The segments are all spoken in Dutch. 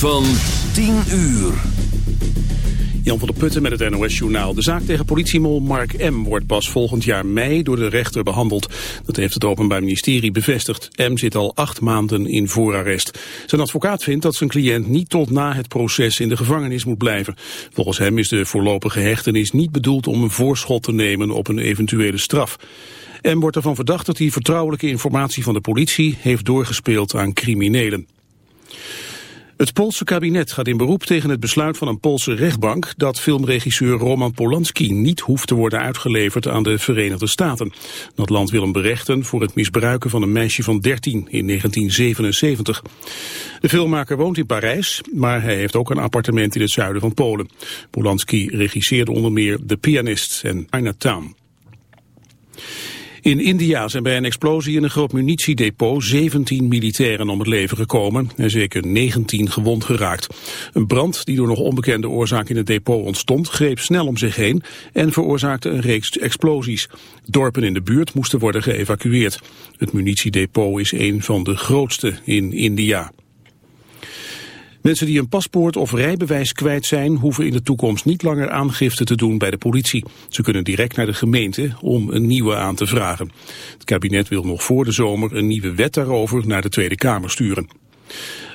van 10 uur. Jan van der Putten met het NOS-journaal. De zaak tegen politiemol Mark M. wordt pas volgend jaar mei door de rechter behandeld. Dat heeft het Openbaar Ministerie bevestigd. M. zit al acht maanden in voorarrest. Zijn advocaat vindt dat zijn cliënt niet tot na het proces in de gevangenis moet blijven. Volgens hem is de voorlopige hechtenis niet bedoeld om een voorschot te nemen op een eventuele straf. M. wordt ervan verdacht dat hij vertrouwelijke informatie van de politie heeft doorgespeeld aan criminelen. Het Poolse kabinet gaat in beroep tegen het besluit van een Poolse rechtbank dat filmregisseur Roman Polanski niet hoeft te worden uitgeleverd aan de Verenigde Staten. Dat land wil hem berechten voor het misbruiken van een meisje van 13 in 1977. De filmmaker woont in Parijs, maar hij heeft ook een appartement in het zuiden van Polen. Polanski regisseerde onder meer The Pianist en Chinatown. In India zijn bij een explosie in een groot munitiedepot 17 militairen om het leven gekomen en zeker 19 gewond geraakt. Een brand die door nog onbekende oorzaak in het depot ontstond greep snel om zich heen en veroorzaakte een reeks explosies. Dorpen in de buurt moesten worden geëvacueerd. Het munitiedepot is een van de grootste in India. Mensen die een paspoort of rijbewijs kwijt zijn... hoeven in de toekomst niet langer aangifte te doen bij de politie. Ze kunnen direct naar de gemeente om een nieuwe aan te vragen. Het kabinet wil nog voor de zomer een nieuwe wet daarover naar de Tweede Kamer sturen.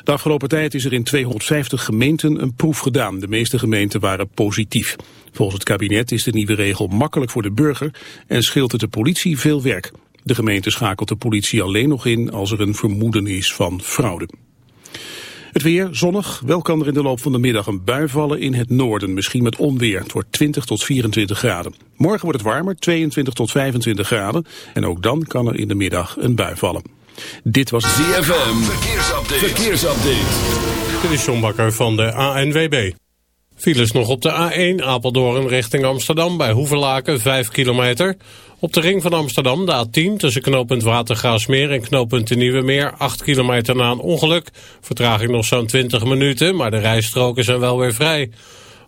De afgelopen tijd is er in 250 gemeenten een proef gedaan. De meeste gemeenten waren positief. Volgens het kabinet is de nieuwe regel makkelijk voor de burger... en scheelt het de politie veel werk. De gemeente schakelt de politie alleen nog in als er een vermoeden is van fraude. Het weer zonnig, wel kan er in de loop van de middag een bui vallen in het noorden, misschien met onweer. Het wordt 20 tot 24 graden. Morgen wordt het warmer, 22 tot 25 graden. En ook dan kan er in de middag een bui vallen. Dit was ZFM, verkeersupdate. verkeersupdate. Dit is John Bakker van de ANWB. Files nog op de A1 Apeldoorn richting Amsterdam bij Hoevelaken 5 kilometer. Op de ring van Amsterdam de A10 tussen knooppunt Watergraafsmeer en knooppunt de Nieuwe Meer 8 kilometer na een ongeluk. Vertraging nog zo'n 20 minuten, maar de rijstroken zijn wel weer vrij.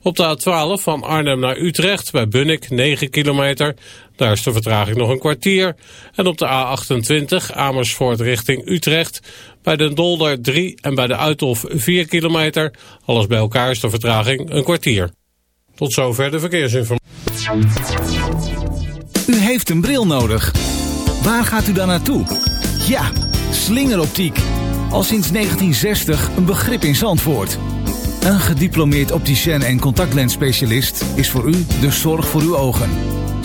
Op de A12 van Arnhem naar Utrecht bij Bunnik 9 kilometer. Daar is de vertraging nog een kwartier. En op de A28 Amersfoort richting Utrecht bij Den Dolder 3 en bij de Uithof 4 kilometer. Alles bij elkaar is de vertraging een kwartier. Tot zover de verkeersinformatie. U heeft een bril nodig. Waar gaat u dan naartoe? Ja, slingeroptiek. Al sinds 1960 een begrip in Zandvoort. Een gediplomeerd opticien en contactlensspecialist is voor u de zorg voor uw ogen.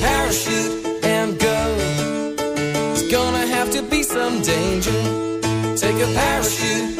Parachute and go. There's gonna have to be some danger. Take a parachute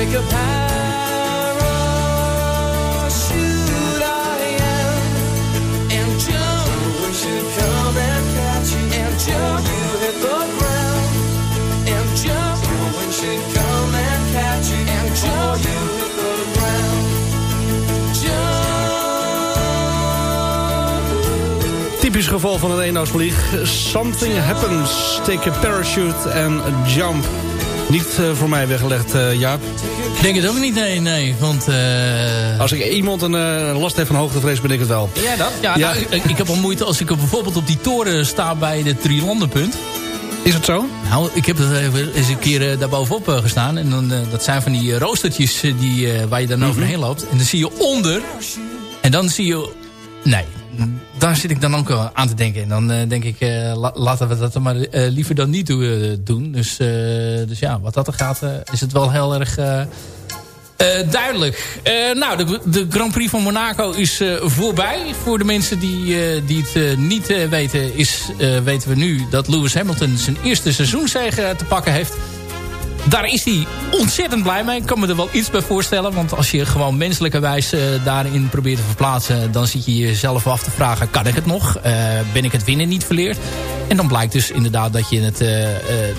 Take a parachute geval van een eendagsvlieg. Something happens. Take a parachute and jump. Niet eh, voor mij weggelegd, eh Jaap. Ik denk het ook niet, nee, nee. Want, eh, Als ik iemand een last heeft van hoogtevrees, ben ik het wel. Ja, dat? Ja, Ja. nou, ik, ik heb al moeite als ik bijvoorbeeld op die toren sta bij de Drielandenpunt. Is het zo? Nou, ik heb even eens een keer daarbovenop gestaan. En dan, dat zijn van die roostertjes die, waar je dan overheen loopt. En dan zie je onder. En dan zie je... Nee, daar zit ik dan ook aan te denken. En dan eh, denk ik, eh, la- laten we dat maar eh, liever dan niet doen. Dus, dus ja, wat dat er gaat, is het wel heel erg... duidelijk. Nou, de, de Grand Prix van Monaco is voorbij. Voor de mensen die, die het niet weten, is, weten we nu dat Lewis Hamilton zijn eerste seizoenszege te pakken heeft. Daar is hij ontzettend blij mee. Ik kan me er wel iets bij voorstellen. Want als je gewoon menselijkerwijs eh, daarin probeert te verplaatsen... dan zit je jezelf af te vragen, kan ik het nog? Eh, ben ik het winnen niet verleerd? En dan blijkt dus inderdaad dat je het eh,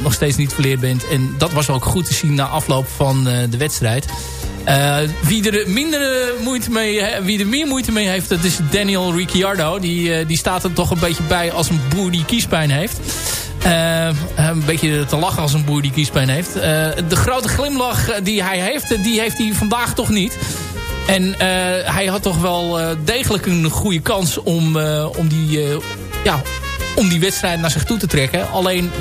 nog steeds niet verleerd bent. En dat was ook goed te zien na afloop van de wedstrijd. Eh, wie er minder eh, moeite mee, wie er meer moeite mee heeft, dat is Daniel Ricciardo. Die, eh, die staat er toch een beetje bij als een boer die kiespijn heeft. Een beetje te lachen als een boer die kiespijn heeft. De grote glimlach die hij heeft, die heeft hij vandaag toch niet. En hij had toch wel degelijk een goede kans om, om, die, ja, om die wedstrijd naar zich toe te trekken. Alleen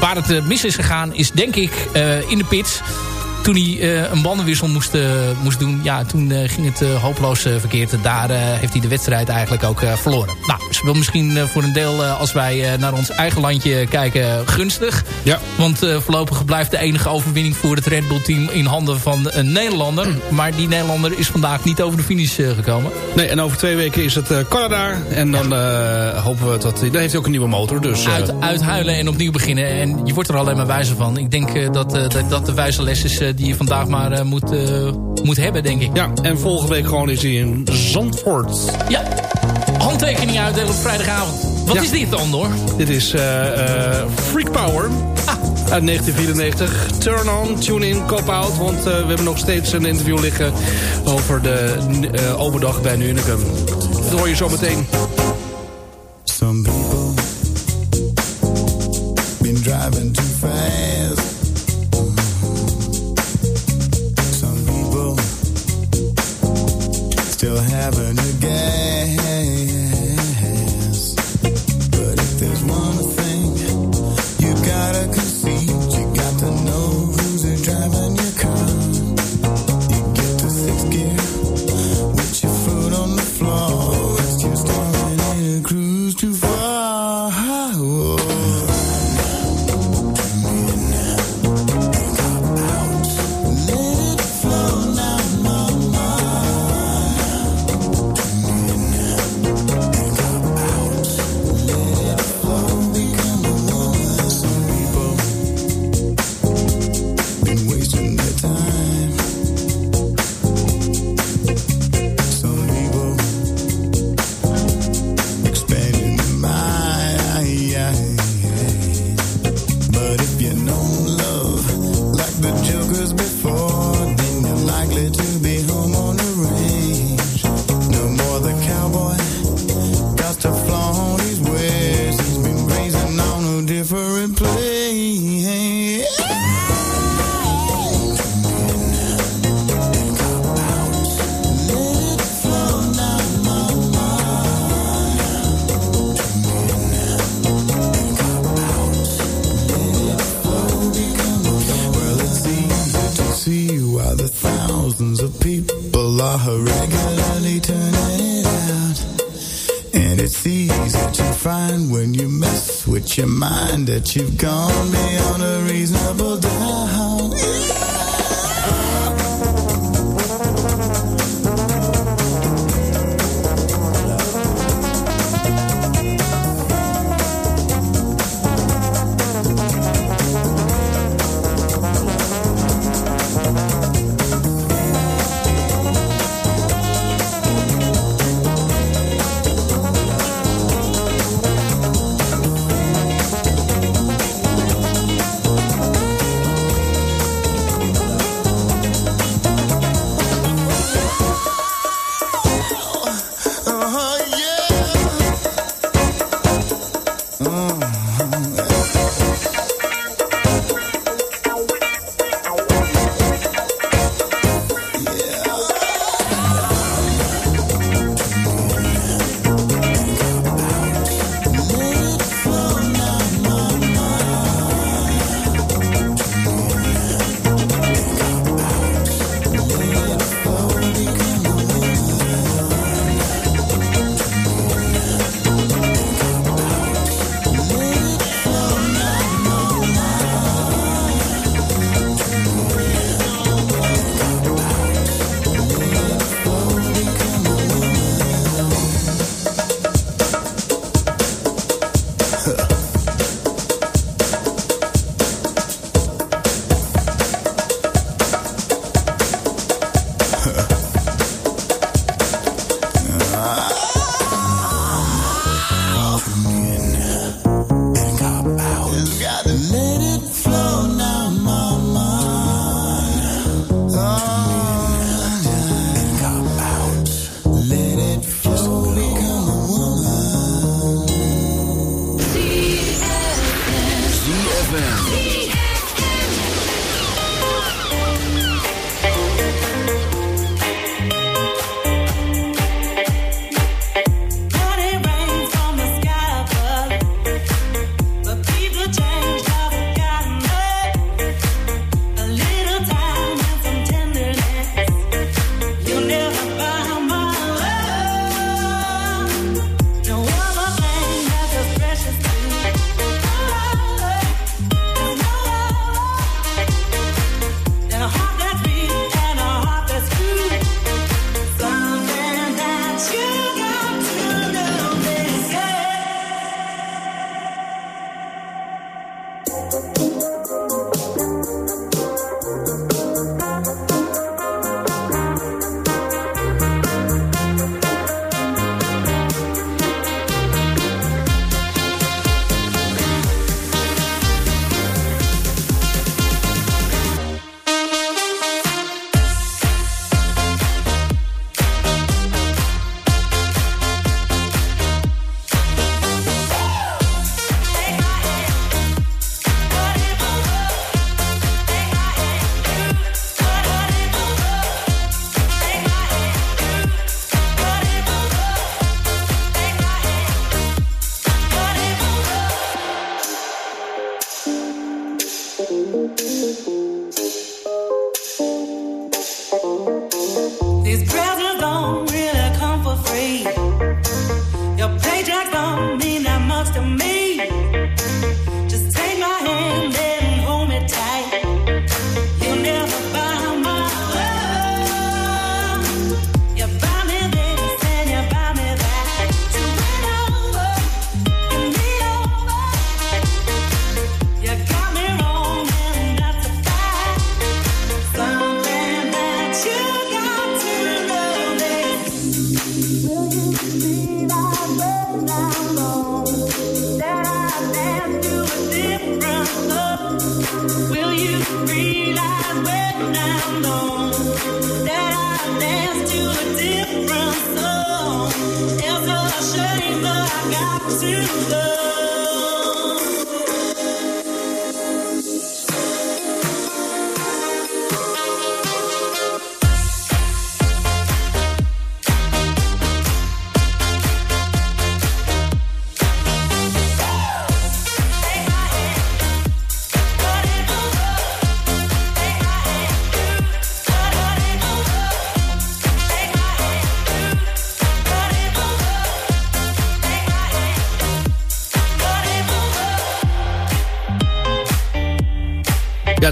waar het mis is gegaan is denk ik in de pits toen hij eh, een bandenwissel moest, eh, moest doen, ja, toen eh, ging het hopeloos verkeerd. Daar heeft hij de wedstrijd eigenlijk ook verloren. Nou, is wel misschien eh, voor een deel, als wij naar ons eigen landje kijken, gunstig. Ja. Want voorlopig blijft de enige overwinning voor het Red Bull team in handen van een Nederlander. Maar die Nederlander is vandaag niet over de finish gekomen. Nee, en over twee weken is het Canada. En dan hopen we dat... Dan heeft hij ook een nieuwe motor, dus... Uit, uithuilen en opnieuw beginnen. En je wordt er alleen maar wijzer van. Ik denk dat, dat dat de wijze les is die je vandaag maar eh, moet, eh, moet hebben, denk ik. ja, en volgende week gewoon is hij in Zandvoort. Ja, handtekening uitdelen op vrijdagavond. Wat is dit dan, hoor? Dit is uh, Freak Power. Ah. Uit 1994. Turn on, tune in, cop out. Want uh, we hebben nog steeds een interview liggen over de uh, overdag bij Nunicum. Dat hoor je zo meteen. You've gone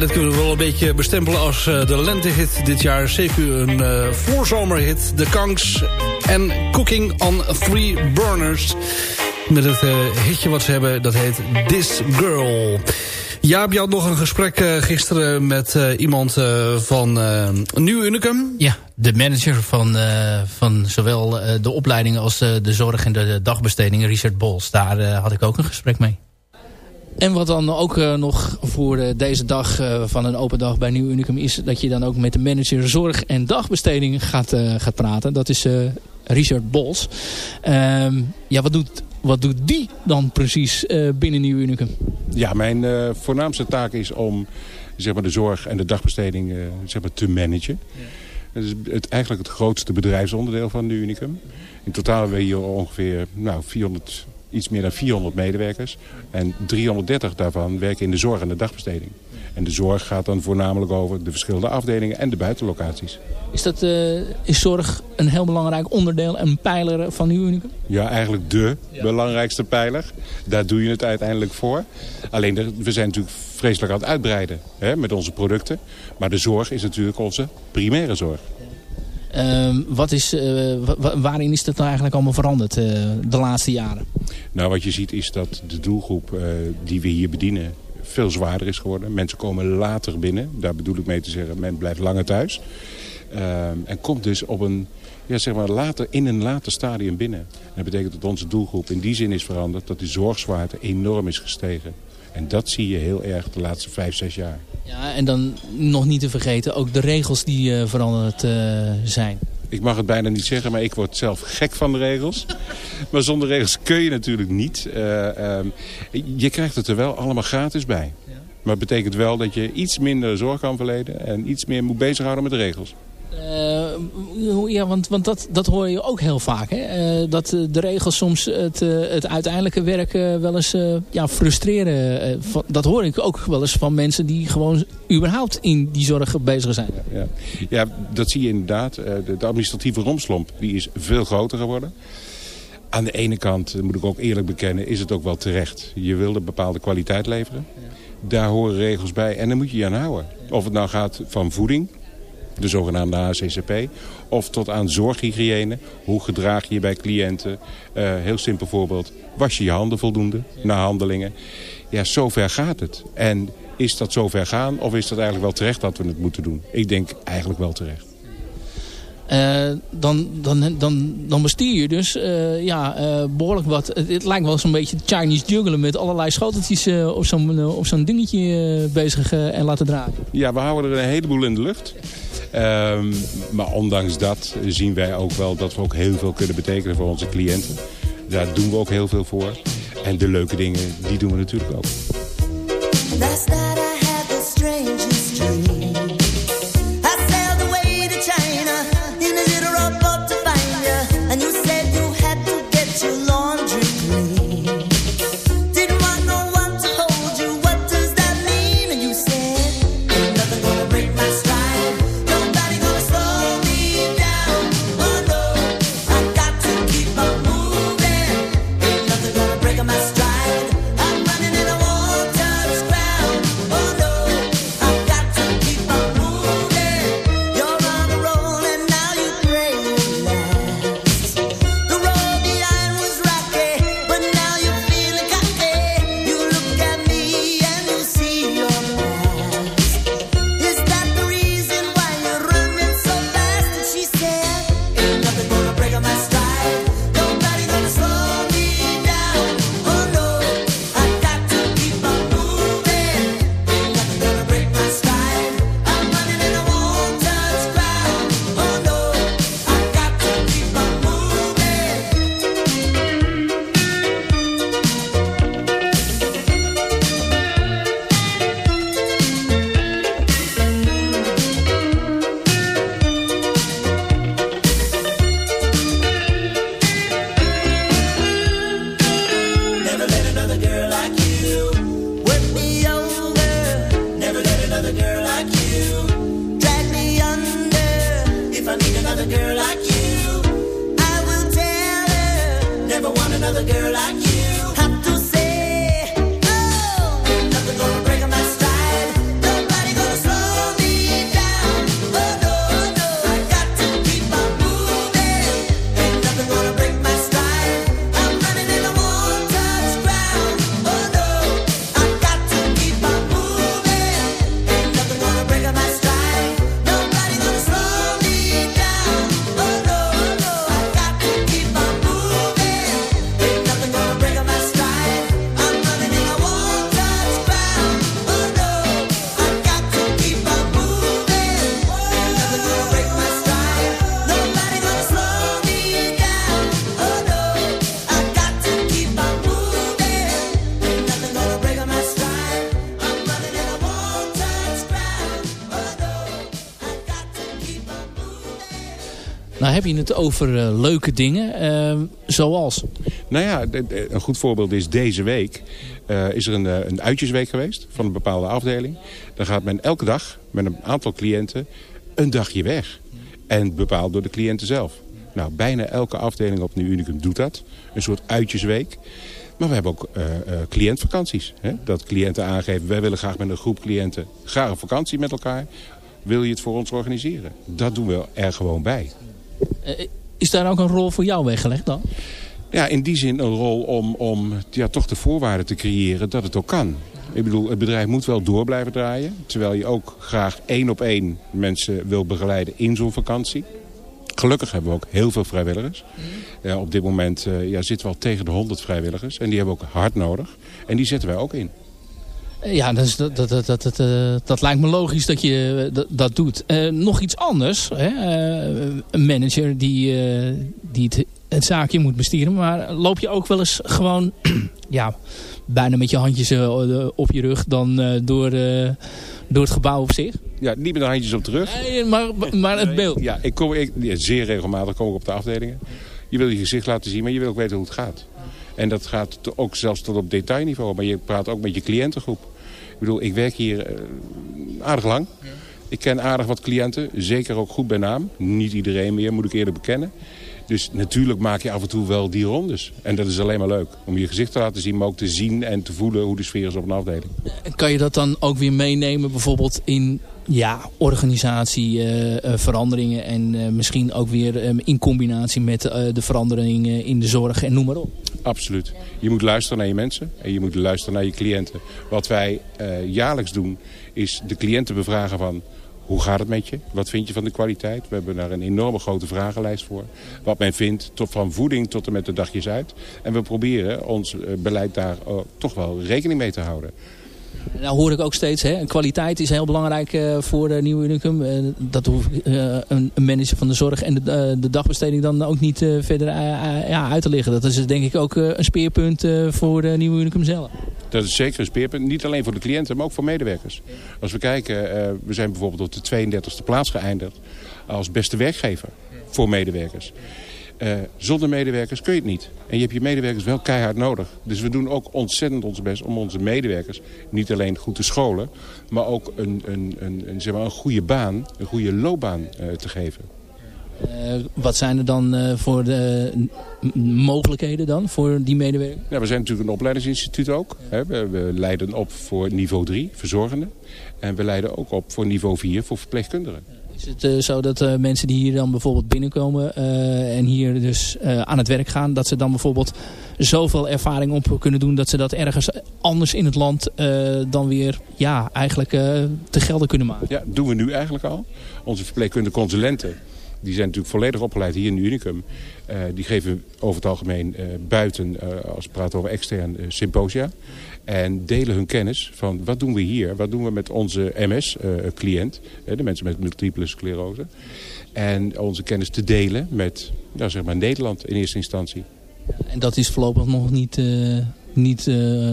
Dit kunnen we wel een beetje bestempelen als uh, de lentehit dit jaar. Zeker een uh, voorzomerhit. De Kanks en Cooking on Three Burners. Met het uh, hitje wat ze hebben, dat heet This Girl. Jaap, je had nog een gesprek gisteren met iemand van Nieuw Unicum. Ja, de manager van, van zowel de opleidingen als de zorg en de dagbestedingen, Richard Bols. Daar had ik ook een gesprek mee. En wat dan ook uh, nog voor uh, deze dag uh, van een open dag bij Nieuw Unicum is... dat je dan ook met de manager zorg en dagbesteding gaat, gaat praten. Dat is Richard Bols. Ehm, ja, wat doet, wat doet die dan precies binnen Nieuw Unicum? Ja, mijn voornaamste taak is om zeg maar, de zorg en de dagbesteding zeg maar, te managen. Ja. Dat is het, eigenlijk het grootste bedrijfsonderdeel van Nieuw Unicum. In totaal hebben we hier ongeveer nou, 400 iets meer dan 400 medewerkers. En 330 daarvan werken in de zorg en de dagbesteding. En de zorg gaat dan voornamelijk over de verschillende afdelingen en de buitenlocaties. Is, dat, uh, is zorg een heel belangrijk onderdeel en pijler van uw unicum? Ja, eigenlijk de belangrijkste pijler. Daar doe je het uiteindelijk voor. Alleen, we zijn natuurlijk vreselijk aan het uitbreiden hè, met onze producten. Maar de zorg is natuurlijk onze primaire zorg. Uh, wat is, uh, waarin is dat nou eigenlijk allemaal veranderd uh, de laatste jaren? Nou, wat je ziet is dat de doelgroep uh, die we hier bedienen veel zwaarder is geworden. Mensen komen later binnen. Daar bedoel ik mee te zeggen, men blijft langer thuis. Ehm, en komt dus op een, ja, zeg maar later, in een later stadium binnen. En dat betekent dat onze doelgroep in die zin is veranderd... dat die zorgzwaarte enorm is gestegen. En dat zie je heel erg de laatste vijf, zes jaar. Ja, en dan nog niet te vergeten ook de regels die uh, veranderd uh, zijn. Ik mag het bijna niet zeggen, maar ik word zelf gek van de regels. maar zonder regels kun je natuurlijk niet. Uh, um, je krijgt het er wel allemaal gratis bij. Maar het betekent wel dat je iets minder zorg kan verleden... en iets meer moet bezighouden met de regels. Uh, ja, want, want dat, dat hoor je ook heel vaak. Hè? Uh, dat de regels soms het, het uiteindelijke werk wel eens ja, frustreren. dat hoor ik ook wel eens van mensen die gewoon überhaupt in die zorg bezig zijn. Ja, ja. ja dat zie je inderdaad. De, de, administratieve romslomp die is veel groter geworden. Aan de ene kant, moet ik ook eerlijk bekennen, is het ook wel terecht. Je wilde bepaalde kwaliteit leveren. Daar horen regels bij en daar moet je je aan houden. Of het nou gaat van voeding de zogenaamde HCCP. Of tot aan zorghygiëne. Hoe gedraag je je bij cliënten? Uh, heel simpel voorbeeld. Was je je handen voldoende na handelingen? Ja, zover gaat het. En is dat zover gaan of is dat eigenlijk wel terecht dat we het moeten doen? Ik denk eigenlijk wel terecht. Uh, dan, dan, dan, dan bestuur je dus uh, ja, uh, behoorlijk wat. Het, het, lijkt wel zo'n beetje Chinese juggelen met allerlei schoteltjes op zo'n op zo'n dingetje bezig en laten draaien. Ja, we houden er een heleboel in de lucht. Um, maar ondanks dat zien wij ook wel dat we ook heel veel kunnen betekenen voor onze cliënten. Daar doen we ook heel veel voor. En de leuke dingen, die doen we natuurlijk ook. Heb je het over eh, leuke dingen, eh, zoals... Nou ja, een goed voorbeeld is deze week. eh, is er een, eh, een uitjesweek geweest van een bepaalde afdeling. Dan gaat men elke dag met een aantal cliënten een dagje weg. En bepaald door de cliënten zelf. Nou, bijna elke afdeling op Nu Unicum doet dat. Een soort uitjesweek. Maar we hebben ook cliëntvakanties. Hè? Dat cliënten aangeven, wij willen graag met een groep cliënten graag een vakantie met elkaar. Wil je het voor ons organiseren? Dat doen we er gewoon bij. Eh, is daar ook een rol voor jou weggelegd dan? Ja, in die zin een rol om, om ja, toch de voorwaarden te creëren dat het ook kan. Ik bedoel, het bedrijf moet wel door blijven draaien. Terwijl je ook graag één op één mensen wil begeleiden in zo'n vakantie. Gelukkig hebben we ook heel veel vrijwilligers. Ja, op dit moment eh, ja, zitten we al tegen de 100 vrijwilligers. En die hebben we ook hard nodig. En die zetten wij ook in. Ja, dat, is, dat, dat, dat, dat, dat, eh, dat lijkt me logisch dat je eh, dat, dat doet. Eh, nog iets anders. Hè? een manager die, die het, het zaakje moet besturen. Maar loop je ook wel eens gewoon... ja, bijna met je handjes op je rug dan door, door het gebouw op zich? Ja, niet met de handjes op de rug. Nee, maar, maar het beeld. Ja, ik kom, ik, ja, zeer regelmatig kom ik op de afdelingen. Je wil je gezicht laten zien, maar je wil ook weten hoe het gaat. En dat gaat ook zelfs tot op detailniveau. Maar je praat ook met je cliëntengroep. Ik bedoel, ik werk hier eh, aardig lang. Ik ken aardig wat cliënten. Zeker ook goed bij naam. Niet iedereen meer, moet ik eerlijk bekennen. Dus natuurlijk maak je af en toe wel die rondes. En dat is alleen maar leuk. Om je gezicht te laten zien, maar ook te zien en te voelen hoe de sfeer is op een afdeling. Kan je dat dan ook weer meenemen bijvoorbeeld in ja, organisatie, eh, eh, en eh, misschien ook weer eh, in combinatie met de veranderingen in de zorg en noem maar op. Absoluut. Je moet luisteren naar je mensen en je moet luisteren naar je cliënten. Wat wij jaarlijks doen is de cliënten bevragen van... Hoe gaat het met je? Wat vind je van de kwaliteit? We hebben daar een enorme grote vragenlijst voor. Wat men vindt, tot van voeding tot en met de dagjes uit. En we proberen ons beleid daar toch wel rekening mee te houden. Nou hoor ik ook steeds, hè, kwaliteit is heel belangrijk eh, voor de Nieuwe Unicum. Eh, dat eh, een, manager van de zorg en de, de dagbesteding dan ook niet verder ja, uit te liggen. Dat is denk ik ook een speerpunt voor de Nieuwe Unicum zelf. Dat is zeker een speerpunt. Niet alleen voor de cliënten, maar ook voor medewerkers. Als we kijken, we zijn bijvoorbeeld op de 32e plaats geëindigd als beste werkgever voor medewerkers. Eh, zonder medewerkers kun je het niet. En je hebt je medewerkers wel keihard nodig. Dus we doen ook ontzettend ons best om onze medewerkers niet alleen goed te scholen... maar ook een, een, een, een, zeg maar een goede baan, een goede loopbaan eh, te geven. Eh, wat zijn er dan voor de mogelijkheden dan voor die medewerker? Nou, we zijn natuurlijk een opleidingsinstituut ook. Hè. We, we leiden op voor niveau 3, verzorgenden. En we leiden ook op voor niveau 4, voor verpleegkundigen. Is het eh, zo dat eh, mensen die hier dan bijvoorbeeld binnenkomen eh, en hier dus aan het werk gaan, dat ze dan bijvoorbeeld zoveel ervaring op kunnen doen dat ze dat ergens anders in het land dan weer ja, eigenlijk te gelden kunnen maken? Ja, doen we nu eigenlijk al. Onze verpleegkundige consulenten, die zijn natuurlijk volledig opgeleid hier in de Unicum. Eh, die geven over het algemeen eh, buiten, eh, als we praten over extern, symposia. En delen hun kennis van wat doen we hier, wat doen we met onze MS-cliënt. de mensen met multiple sclerose. En onze kennis te delen met nou, zeg maar Nederland in eerste instantie. En dat is voorlopig nog niet, niet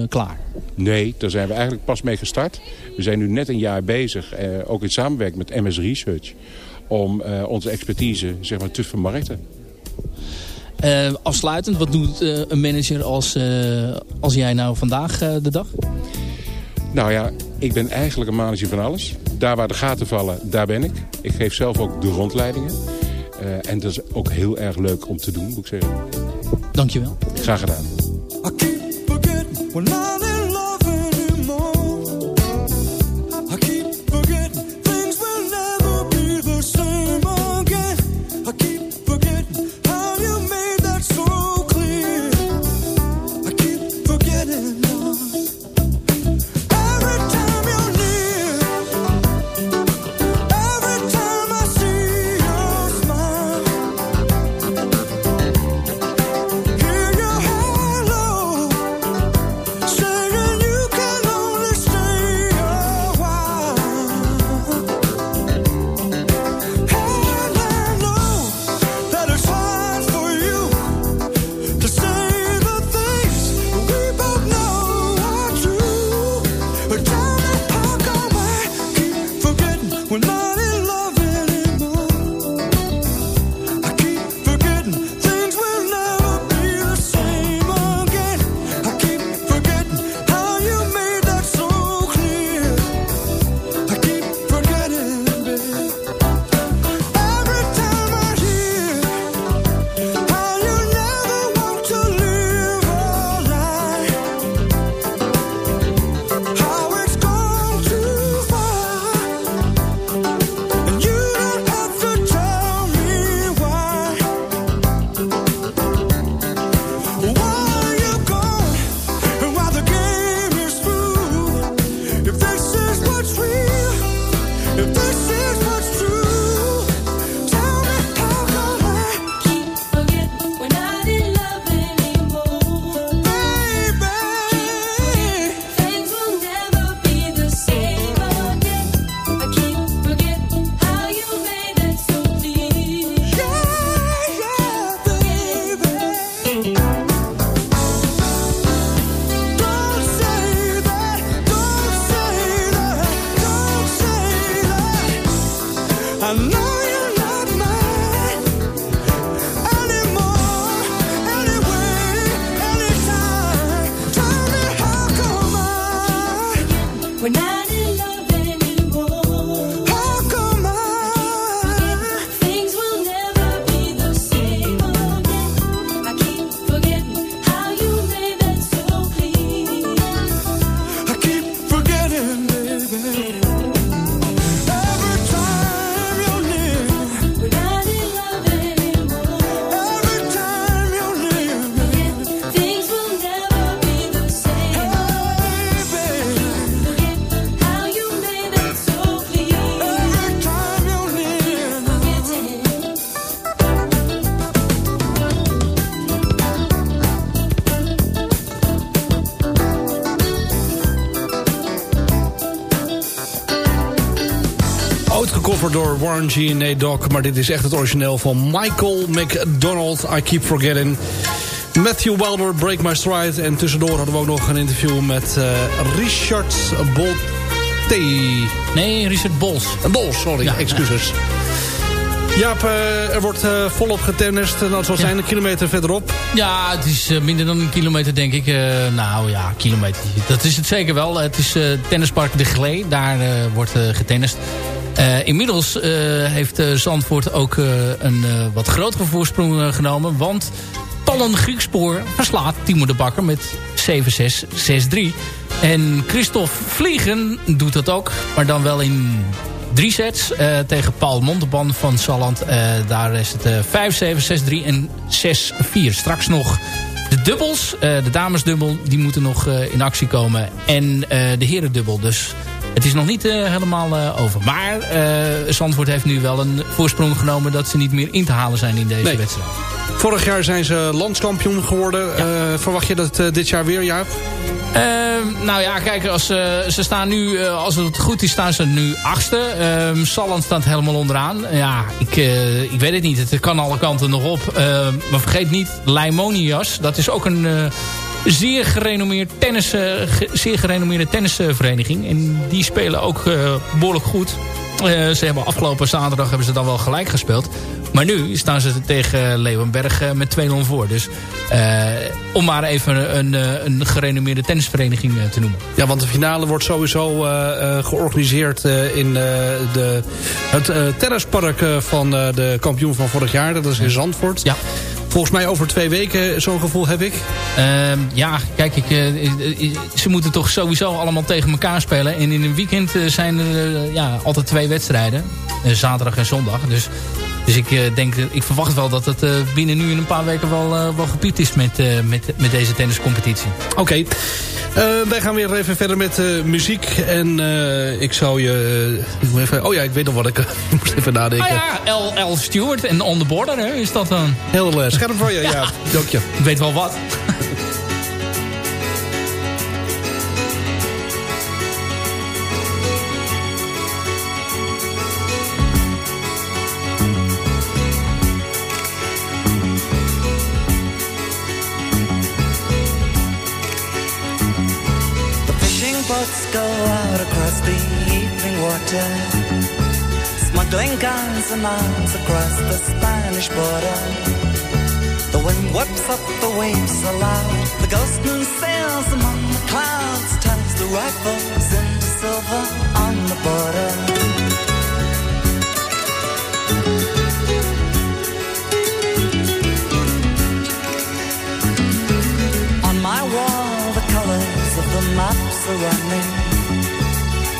klaar. Nee, daar zijn we eigenlijk pas mee gestart. We zijn nu net een jaar bezig, ook in samenwerking met MS Research... om eh, onze expertise zeg maar, te vermarkten. Eh, afsluitend, wat doet eh, een manager als, eh, als jij nou vandaag eh, de dag? Nou ja, ik ben eigenlijk een manager van alles. Daar waar de gaten vallen, daar ben ik. Ik geef zelf ook de rondleidingen. Eh, en dat is ook heel erg leuk om te doen, moet ik zeggen. Dankjewel. Graag gedaan. Door Warren G en Nate Dogg. Maar dit is echt het origineel van Michael McDonald. I Keep Forgetting. Matthew Wilder, Break My Stride. En tussendoor hadden we ook nog een interview met eh, Richard Bolte. Nee, Richard Bols. Bols, sorry, Ja, excuses. Jaap, eh, er wordt eh, volop getennist. Nou, zal zijn een kilometer verderop. Ja, het is minder dan een kilometer, denk ik. Nou ja, kilometer. Dat is het zeker wel. Het is tennispark De Glee. Daar wordt getennist. Eh, inmiddels eh, heeft eh, Zandvoort ook een wat grotere voorsprong genomen. Want Tallen Griekspoor verslaat Timo de Bakker met 7-6, 6-3. En Christophe Vliegen doet dat ook. Maar dan wel in drie sets tegen Paul Monteban van Salland. Eh, daar is het eh 5-7, 6-3 en 6-4. Straks nog de dubbels. de damesdubbel, die moeten nog in actie komen. En de herendubbel. Dus het is nog niet eh, helemaal eh, over. Maar eh Zandvoort heeft nu wel een voorsprong genomen... dat ze niet meer in te halen zijn in deze Nee. wedstrijd. Vorig jaar zijn ze landskampioen geworden. Verwacht je dat dit jaar weer, Jaap? Ehm, nou ja, kijk, als, ze staan nu, als het goed is, staan ze nu achtste. Ehm Salland staat helemaal onderaan. Ja, ik, ik weet het niet. Het kan alle kanten nog op. Ehm, maar vergeet niet, Leimonias, dat is ook een zeer, gerenommeerd tennis, eh, ge- zeer gerenommeerde tennisvereniging. En die spelen ook eh, behoorlijk goed. Eh, ze hebben afgelopen zaterdag hebben ze dan wel gelijk gespeeld. Maar nu staan ze tegen Leeuwenberg met 2-0 voor. Dus om maar even een, een gerenommeerde tennisvereniging te noemen. Ja, want de finale wordt sowieso georganiseerd in de, het tennispark eh, van de kampioen van vorig jaar. Dat is in Zandvoort. Ja. Volgens mij over twee weken, zo'n gevoel heb ik. Ehm, ja, kijk, ik, eh, eh, ze moeten toch sowieso allemaal tegen elkaar spelen. En in een weekend eh, zijn er eh, ja, altijd twee wedstrijden. Eh, zaterdag en zondag. Dus, dus ik eh, denk, eh, ik verwacht wel dat het eh, binnen nu in een paar weken wel, wel gepiept is met, met, met deze tenniscompetitie. Oké. Wij gaan weer even verder met muziek. En ik zou je... ik moet even, oh ja, ik weet nog wat ik... ik moest even nadenken. Ah ja, L. L. Stewart en On The Border, hè, is dat dan? Heel scherp voor je, ja. Dank je. Ik weet wel wat. Smuggling guns and arms across the Spanish border. The wind whips up the waves aloud. The ghost moon sails among the clouds, turns the rifles into silver on the border. On my wall, the colors of the maps are running.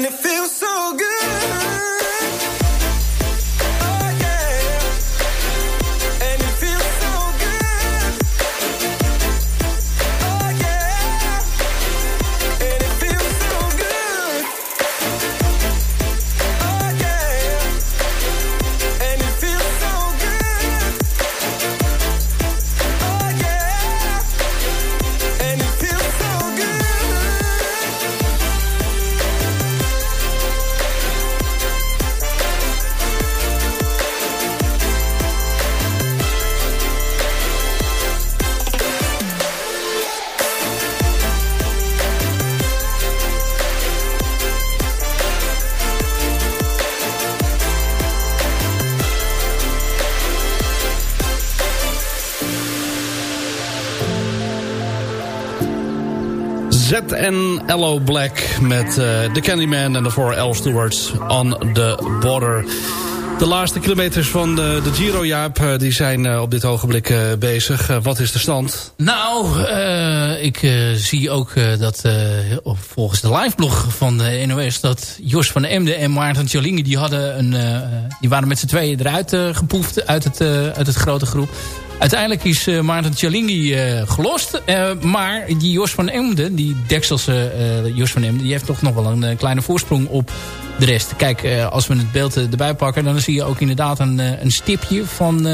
and it feels so good. En Ello Black met uh, The Candyman en de Four L Stewards on the Border. De laatste kilometers van de, de Giro, Jaap, eh, die zijn uh, op dit ogenblik bezig. wat is de stand? Nou, ik zie ook dat volgens de liveblog van de NOS... dat Jos van Emden en Maarten Tjallinge... die, hadden een, die waren met z'n tweeën eruit gepoefd uit het, uit het grote groep. Uiteindelijk is uh, Maarten Tjalingi uh, gelost. Uh, maar die Jos van Emden, die Dekselse Jos van Emden... die heeft toch nog wel een kleine voorsprong op de rest. Kijk, als we het beeld erbij pakken... dan zie je ook inderdaad een, een stipje van...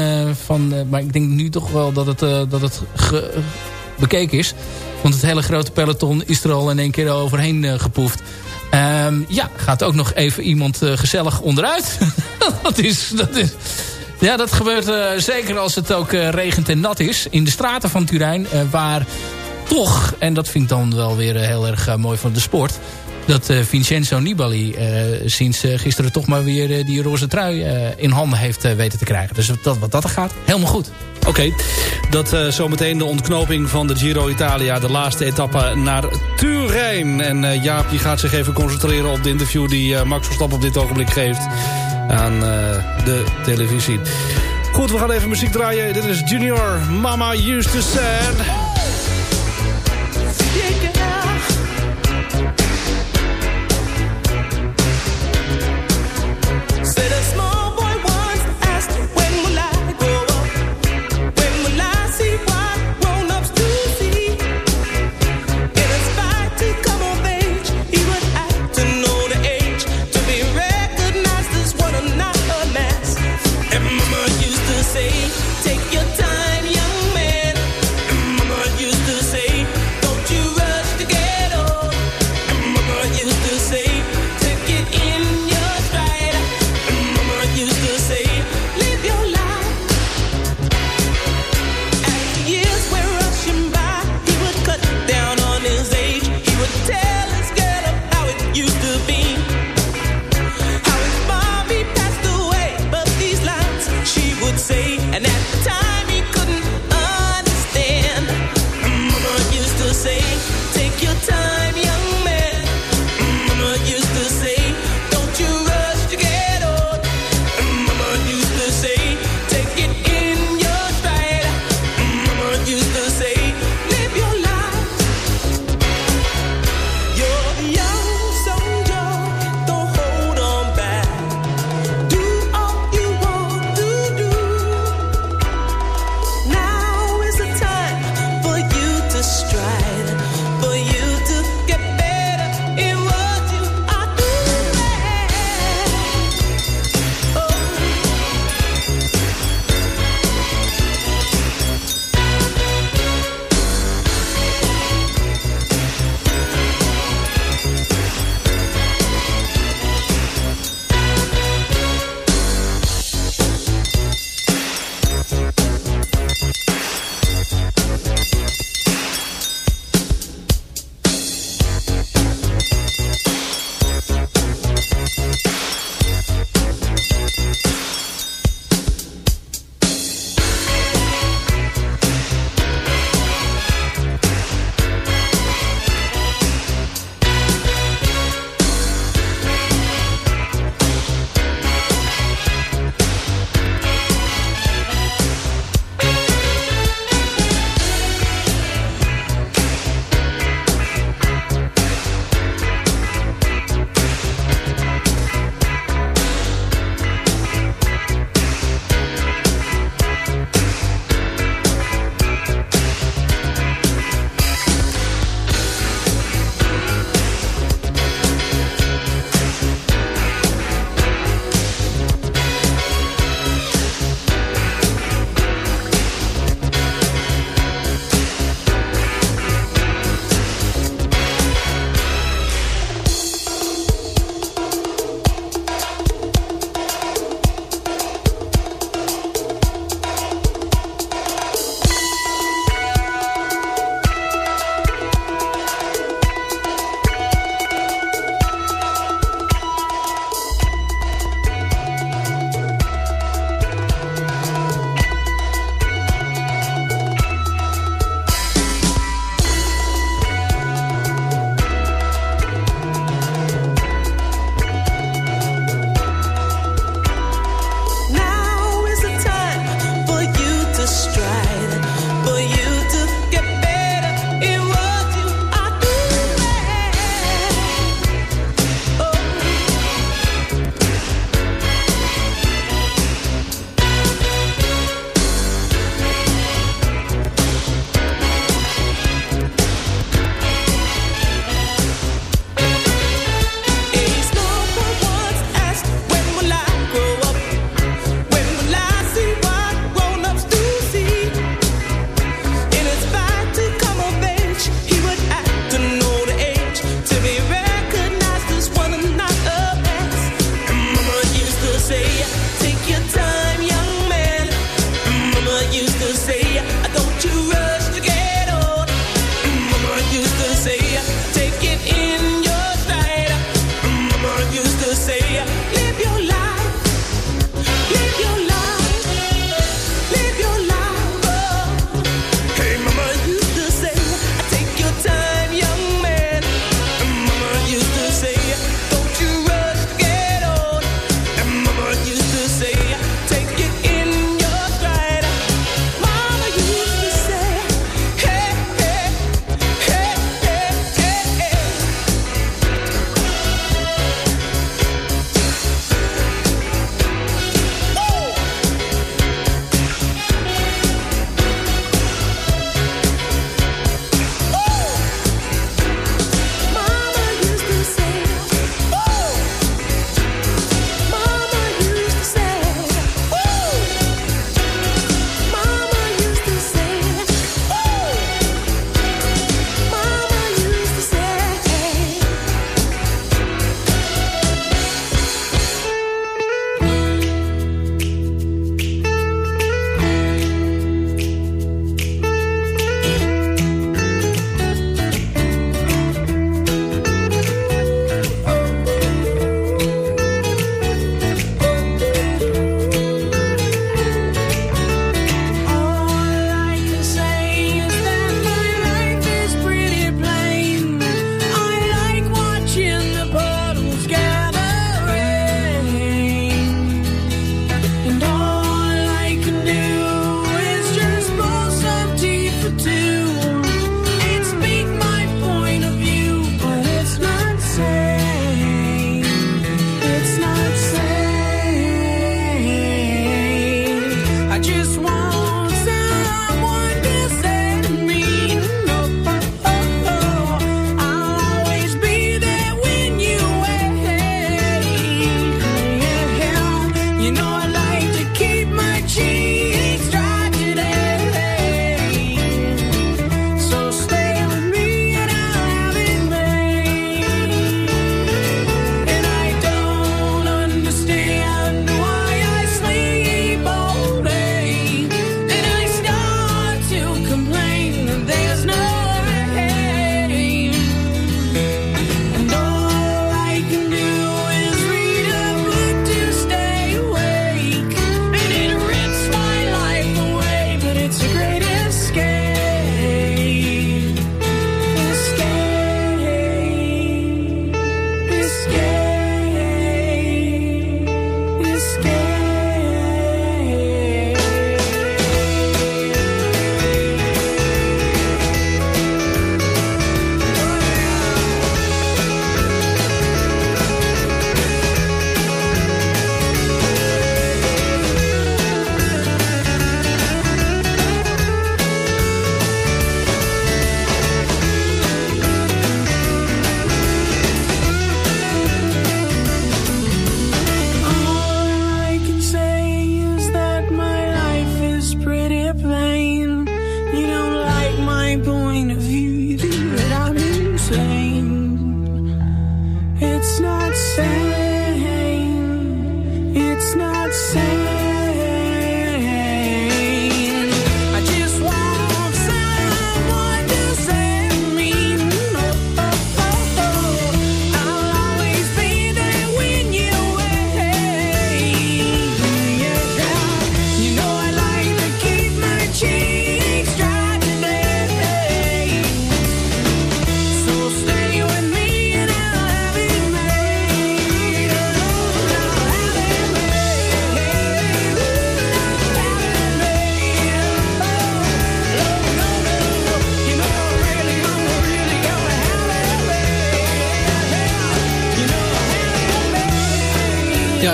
van maar ik denk nu toch wel dat het, dat het bekeken is. Want het hele grote peloton is er al in één keer overheen gepoefd. Um, ja, gaat ook nog even iemand gezellig onderuit. dat is... Dat is ja, dat gebeurt uh, zeker als het ook uh, regent en nat is. In de straten van Turijn, uh, waar toch, en dat vind ik dan wel weer heel erg mooi van de sport... dat Vincenzo Nibali sinds gisteren toch maar weer die roze trui in handen heeft weten te krijgen. Dus dat, wat dat er gaat, helemaal goed. Oké, dat uh, zometeen de ontknoping van de Giro Italia. De laatste etappe naar Turijn. En Jaap gaat zich even concentreren op de interview die uh, Max Verstappen op dit ogenblik geeft aan uh, de televisie. Goed, we gaan even muziek draaien. Dit is Junior Mama Used to Sad.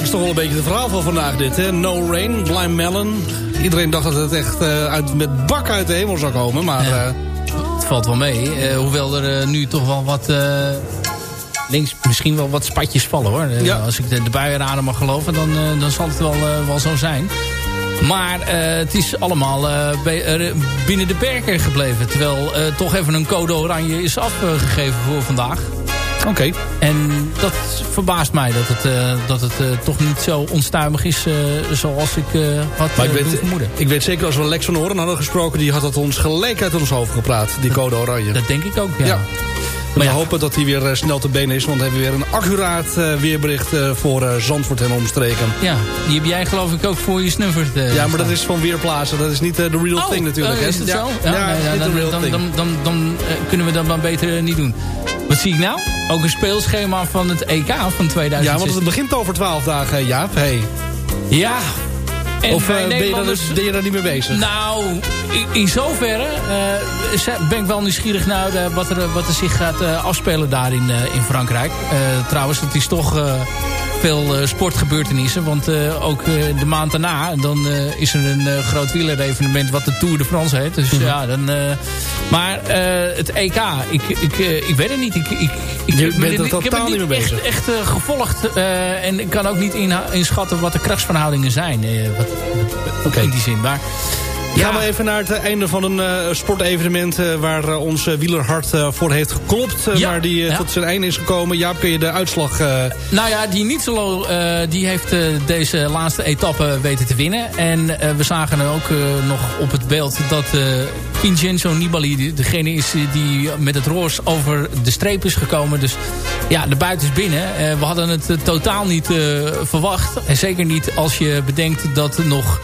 is toch wel een beetje de verhaal van vandaag dit, hè? No Rain, Blind Melon. Iedereen dacht dat het echt eh, uit, met bak uit de hemel zou komen, maar... Eh, het valt wel mee, eh, hoewel er nu toch wel wat... links misschien wel wat spatjes vallen, hoor. Als ik de, de buienraden mag geloven, dan, dan zal het wel, wel zo zijn. Maar het is allemaal binnen de perken gebleven. Terwijl toch even een code oranje is afgegeven voor vandaag. Oké. En dat verbaast mij dat het, eh, dat het eh, toch niet zo onstuimig is eh, zoals ik had Maar ik weet, doen vermoeden. ik weet zeker als we Lex van Horen hadden gesproken... die had dat ons gelijk uit ons hoofd gepraat, die code oranje. Dat denk ik ook, ja. Ja. Maar we hopen dat hij weer snel te benen is... want we hebben weer een accuraat weerbericht voor Zandvoort en omstreken. Ja, die heb jij geloof ik ook voor je snuffert. eh, Ja, maar dat is van Weerplaatsen. Dat is niet de real Oh, thing natuurlijk. is het ja. zo? Ja, nee, ja, niet dan, dan, thing. dan, dan, dan, kunnen we dat maar beter niet doen. Wat zie ik nou? Ook een speelschema van het EK van 2016. ja, want het begint over twaalf dagen, Jaap. Hey. Ja. En of eh, ben, je daar, Nederlanders- ben je daar niet mee bezig? Nou, in, in zoverre eh, ben ik wel nieuwsgierig naar de- wat, er, wat er zich gaat eh, afspelen daar in, eh, in Frankrijk. Eh, trouwens, het is toch eh, veel eh, sportgebeurtenissen. Want eh, ook eh, de maand daarna dan, eh, is er een eh, groot wielerevenement wat de Tour de France heet. Dus Mhm. ja, dan... eh, maar eh, het EK, ik, ik, eh, ik weet het niet. Ik, ik, ik, Je ik- bent er ik heb totaal het niet mee echt, bezig. echt eh, gevolgd. eh, en ik kan ook niet inschatten wat de krachtsverhoudingen zijn. eh, wat, In die zin. Maar Gaan we even naar het einde van een eh, sportevenement... eh, waar eh, ons eh, wielerhart voor heeft geklopt. Ja, waar die ja. tot zijn einde is gekomen. Jaap, kun je de uitslag... Nou ja, die Nietzelo, die heeft deze laatste etappe weten te winnen. En we zagen er ook nog op het beeld dat Vincenzo Nibali degene is eh, die met het roos over de streep is gekomen. Dus ja, de buiten is binnen. Eh, we hadden het eh, totaal niet verwacht. En zeker niet als je bedenkt dat nog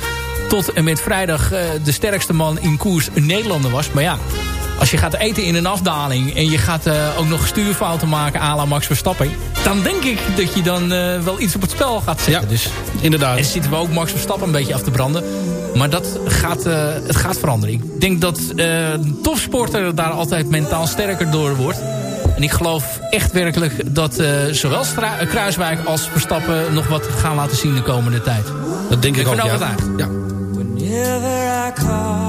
tot en met vrijdag de sterkste man in koers een Nederlander was. Maar ja, als je gaat eten in een afdaling... en je gaat eh, ook nog stuurfouten maken à la Max Verstappen... dan denk ik dat je dan eh, wel iets op het spel gaat zetten. dus, inderdaad. En zitten we ook Max Verstappen een beetje af te branden. Maar dat gaat, eh, het gaat veranderen. Ik denk dat eh, een topsporter daar altijd mentaal sterker door wordt. En ik geloof echt werkelijk dat eh, zowel Stra- Kruiswijk als Verstappen... nog wat gaan laten zien de komende tijd. Dat denk ik, ben ook, ja. overtuigd. ja. Whenever I call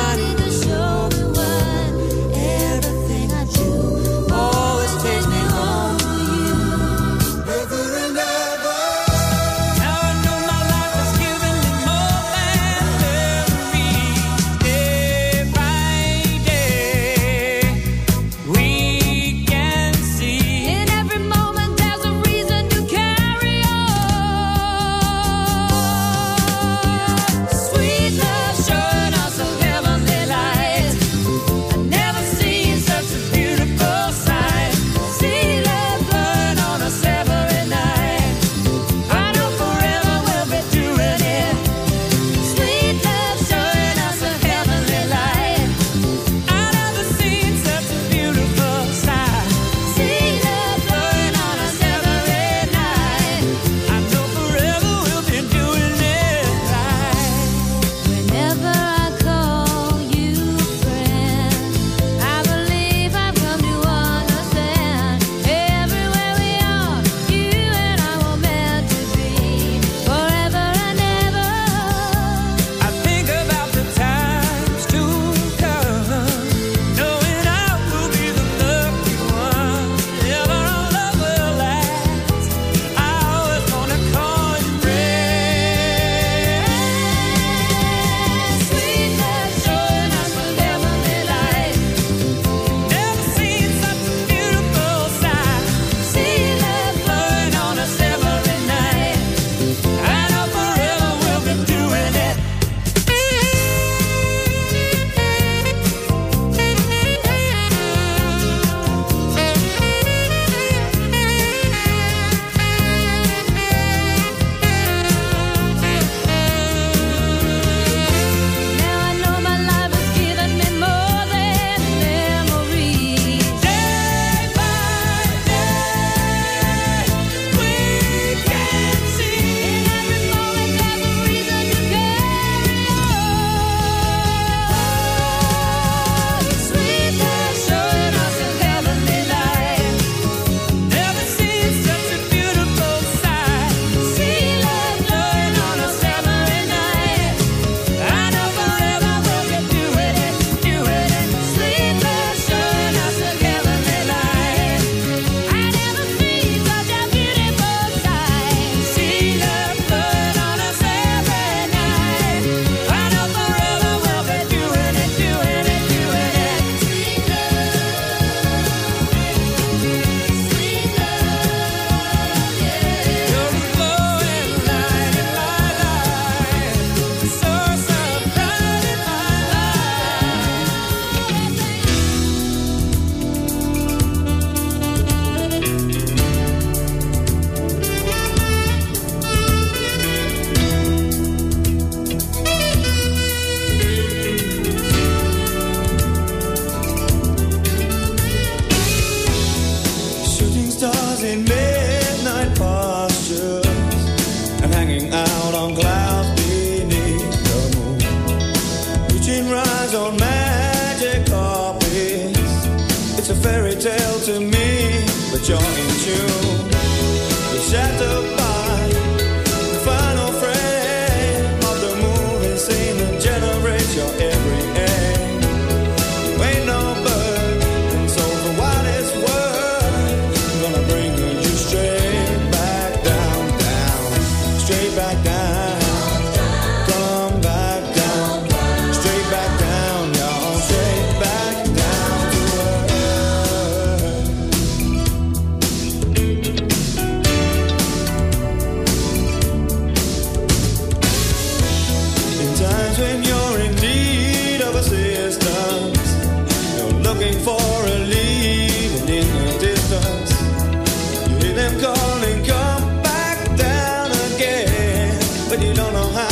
don't know how,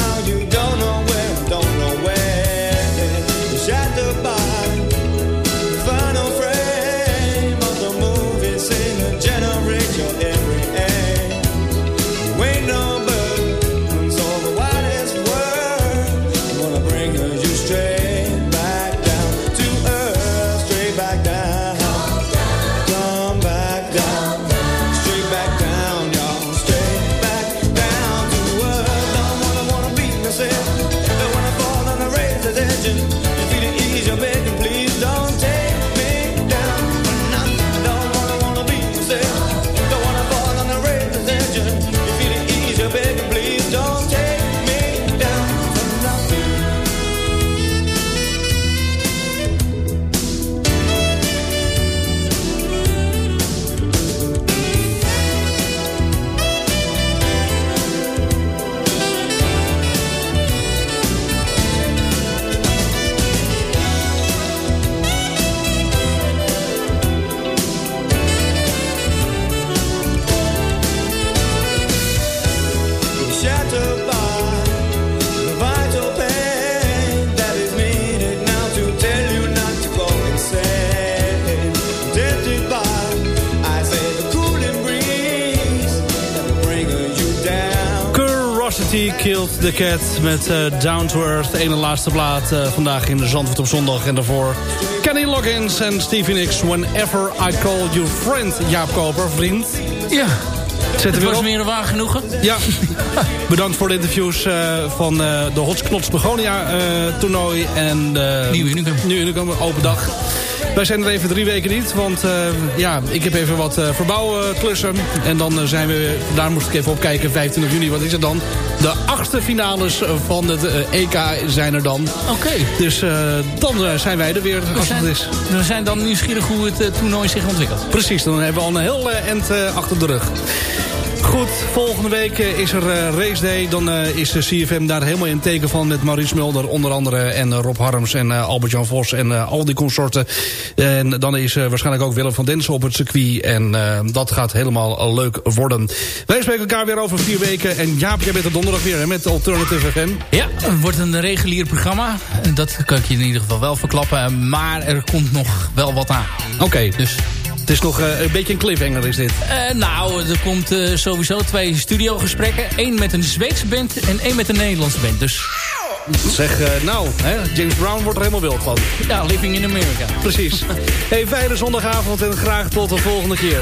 Killed the Cat met eh, Down to Earth. De ene laatste plaat eh, vandaag in de Zandvoort op zondag. En daarvoor Kenny Loggins en Stevie Nicks. Whenever I call you friend. Jaap Koper, vriend. Ja. Zet Het was op. meer een waar genoegen. Ja, bedankt voor de interviews eh, van eh, de Hotsknots Begonia toernooi. En uh, Nieuw Unicum. Nieuw Unicum, open dag. Wij zijn er even drie weken niet, want eh, ja, ik heb even wat eh verbouwklussen. En dan eh, zijn we, daar moest ik even op kijken, 25 juni, wat is het dan? De achtste finales van het EK zijn er dan. Oké. Dus dan zijn wij er weer, We als zijn, het is. we zijn dan nieuwsgierig hoe het toernooi zich ontwikkelt. Precies, dan hebben we al een heel end achter de rug. Goed, volgende week eh, is er eh, race day. Dan eh, is de CFM daar helemaal in teken van met Maurice Mulder onder andere. En Rob Harms en Albert-Jan Vos en al die consorten. En dan is waarschijnlijk ook Willem van Densen op het circuit. En dat gaat helemaal leuk worden. Wij spreken elkaar weer over vier weken. En Jaap, jij bent er donderdag weer hè, met Alternative FM. Ja, het wordt een regulier programma. Dat kan ik je in ieder geval wel verklappen. Maar er komt nog wel wat aan. Oké, Dus het is nog eh, een beetje een cliffhanger is dit. Eh, nou, er komt eh, sowieso twee studiogesprekken. Eén met een Zweedse band en één met een Nederlandse band. Dus Zeg, nou, hè, James Brown wordt er helemaal wild van. ja, living in America. Precies. Hey, fijne zondagavond en graag tot de volgende keer.